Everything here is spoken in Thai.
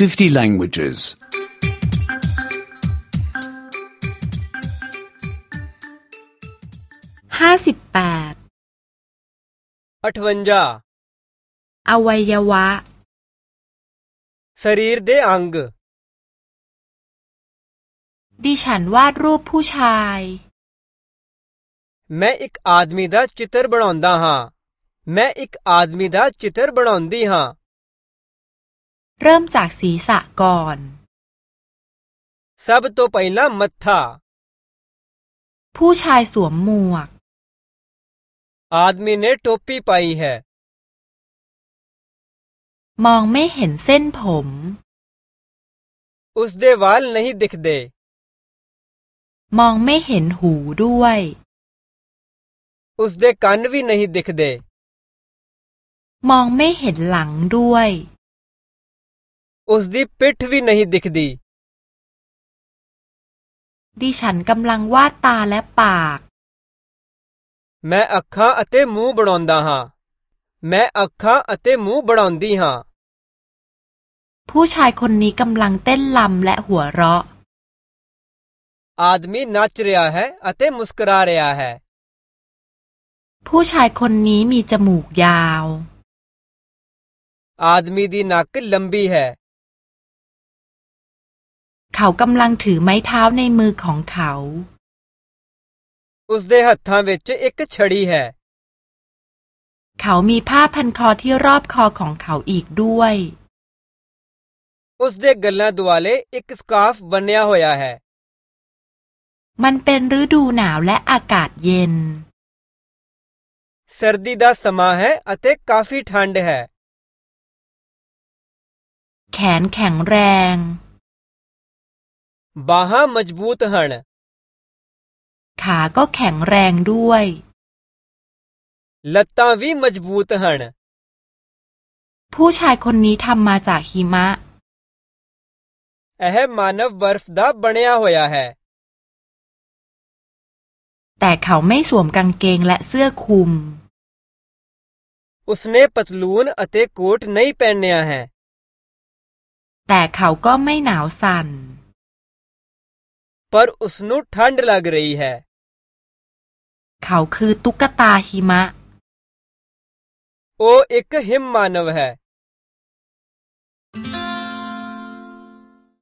50 languages. ห้าสิบแปด58อวัยวะ शरीर दे अंग ดิฉันวาดรูปผู้ชาย मैं एक आदमी दा चित्र बनांदा हां मैं एक आदमी दा चित्र बनांदी हां เริ่มจากศีรษะก่อน सब तो पहला मत्था ผู้ชายสวมหมวก आदमी ने टोपी पाई है มองไม่เห็นเส้นผม उसदे वाल नहीं दिखते มองไม่เห็นหูด้วย उसदे कान भी नहीं दिखते มองไม่เห็นหลังด้วย ਉਸ ਦੀ ਪਿੱਠ ਵੀ ਨਹੀਂ ਦਿਖਦੀ ดิฉันกำลังวาดตาและปาก ਮੈਂ ਅੱਖਾਂ ਅਤੇ ਮੂੰਹ ਬਣਾਉਂਦਾ ਹਾਂ ਮੈਂ ਅੱਖਾਂ ਅਤੇ ਮੂੰਹ ਬਣਾਉਂਦੀ ਹਾਂ ผู้ชายคนนี้กำลังเต้นลำและหัวเราะ ਆਦਮੀ ਨੱਚ ਰਿਹਾ ਹੈ ਅਤੇ ਮੁਸਕਰਾ ਰਿਹਾ ਹੈ ผู้ชายคนนี้มีจมูกยาว ਆਦਮੀ ਦੀ ਨੱਕ ਲੰਬੀ ਹੈ เขากำลังถือไม้เท้าในมือของเขา ਉਸ ਦੇ ਹੱਥਾਂ ਵਿੱਚ ਇੱਕ ਛੜੀ ਹੈ เขามีผ้าพันคอที่รอบคอของเขาอีกด้วย ਉਸ ਦੇ ਗੱਲਾਂ ਦੁਆਲੇ ਇੱਕ ਸਕਾਰਫ ਬੰਨਿਆ ਹੋਇਆ ਹੈ มันเป็นฤดูหนาวและอากาศเย็น ਸਰਦੀ ਦਾ ਸਮਾਂ ਹੈ ਅਤੇ ਕਾਫੀ ਠੰਡ ਹੈ แขนแข็งแรง บ่ามัจบูตหันขาก็แข็งแรงด้วยลต้าวีมัจบูตหันผู้ชายคนนี้ทำมาจากหิมะเ यह मानव बर्फ दा बनया होया है แต่เขาไม่สวมกางเกงและเสื้อคลุม उसने पतलून अते कोट नहीं पहनया है แต่เขาก็ไม่หนาวสั่น पर उसनु ठंड लग रही है। เขาคือตุ๊กตาหิมะ वो एक हिम मानव है।